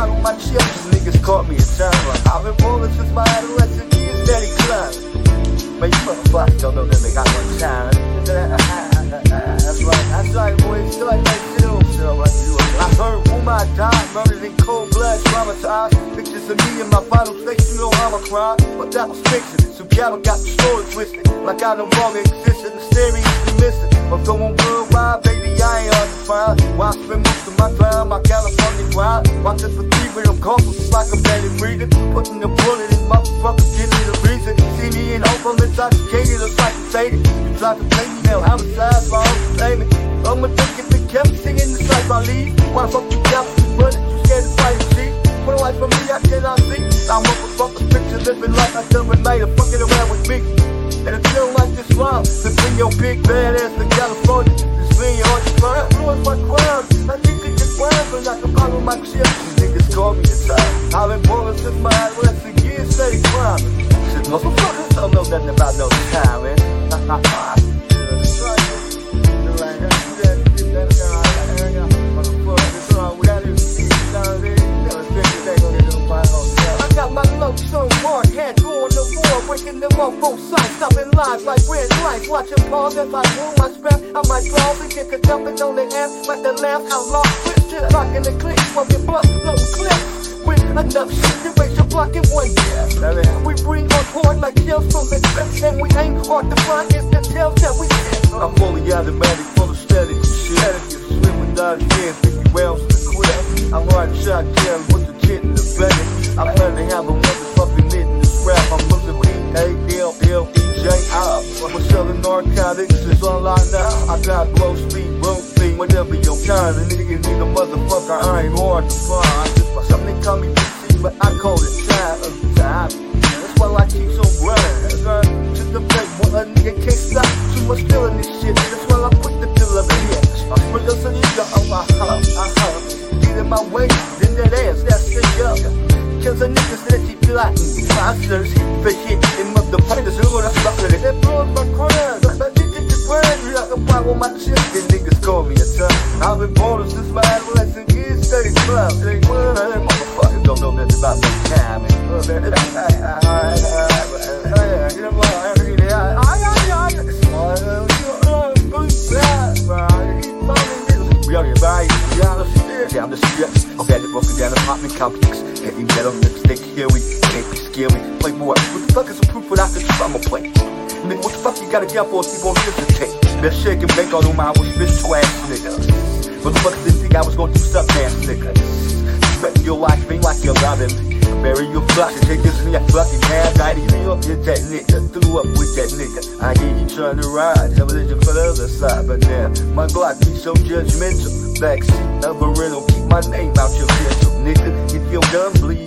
hard on my chips, niggas caught me a timer. I've been rolling since my adolescent years, steady climbing, but you motherfuckers don't know that they got one time. That's right, that's right, boys. Still like that chill, like you. I heard rumor I die, murdered in cold blood, traumatized. Pictures of me in my final you know I'm a crime, but that was fiction. Some cattle got the story twisted, like I no longer existed, in the stereo, missing. I'm going worldwide. The bullet in motherfuckers, give me the reason. See me in hope, I'm intoxicated, or psychotated. You try to play me now, homicide, my own entertainment. I'ma take it to kept singing this life I lead. Why the fuck you me running? You scared to fight and cheat? For the life of me, I cannot see. I'm motherfuckers picture living life I done with night, fucking around with me. And if you don't like this rhyme, then bring your big bad ass to California. Just bring your heart to crime. Ruins my crime. I think it just crime, but I can follow my shit. These niggas call me a time. I've been balling since my adolescent years, steady climbing. Shit, motherfuckers don't know nothing about no right. I got my head going to war, breaking them on both sides, like red watching I move my strap, I might get to jumping on the ass, like the laugh outlaw, Christian, rocking the click, smoking blunt, little with enough shit to raise your block one year. We bring on board like kills from the trip, and we ain't hard to find, it's the tales that we get. I'm fully automatic, full of static shit, swim without hands, 50 rounds the clip. I'm riding shotgun with the kid in the belly. I plan to have a motherfucking hit in this rap. I'm losing P-A-L-L-E-J-I. I'm selling narcotics, it's all I know. I got blow speed, room speed, whatever your kind. A nigga need a motherfucker, I ain't hard to find. Cause a nigga said she plotting monsters for shit and motherfuckers who gonna stop with it. That blows my crown. That nigga just grind me like a pile on my chest. Then niggas call me a ton. I've been born since my adolescent years, steady club. They well, that motherfuckers don't know nothing about no time. We are right, down the stairs, down the steps. It, walking down apartment complex. Getting better, lipstick, here we can't be scary. Play more. What the fuck is the proof without the truth? I'ma play. Nigga, what the fuck you gotta get for if you won't hesitate? That shake and bake all the was fish to ass, nigga. Motherfuckers didn't think I was gonna do something ass, nigga. Sweating your life ain't like you're loving. Bury your flock and take this in your fucking hand. I you up with that nigga. Threw up with that nigga. I hear you trying to ride. Television for the other side. But now, my Glock be so judgmental. Backseat of a rental. Keep my name out your done bleeding,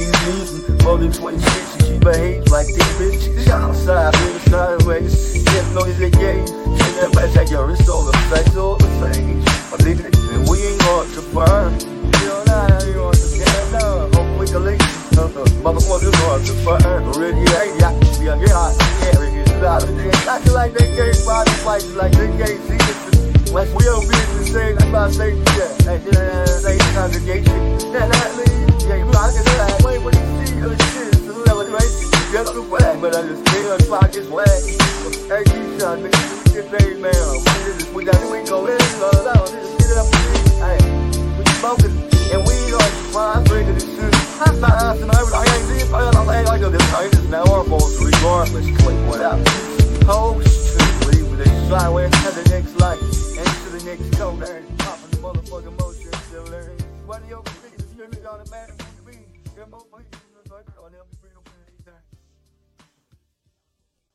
you losing more than 26, and she behaves like this bitch. Outside, feeling sideways. Getting on his games. And that bitch like, yo, it's all the sex, all the same. But nigga, and we ain't hard to find. You know, to get down. Hopefully, the lady. Uh-huh. Motherfuckers hard to find. Already, yeah, yeah, yeah, yeah, yeah, yeah. Like they can't find it, like, they can't see it. Like we don't be the same, like I say, yeah, hey, yeah, yeah, you rock it like, wait, what you see, oh shit, it's level, right? Get up the but I just feel like is whack. Hey, you son, nigga, you paid, man. This is, we got, we go in, love, out, just get it up, hey, we smoking, and we are fine, breaking this shit. I'm fast, and I ain't seen, I ain't like this, I ain't now our fault, regardless, click what up. To leave with a slide, where to the next light, and to the next code, and popping the motherfucking motion, still learning. What do you It's on the man, we, get more, on them. Oh,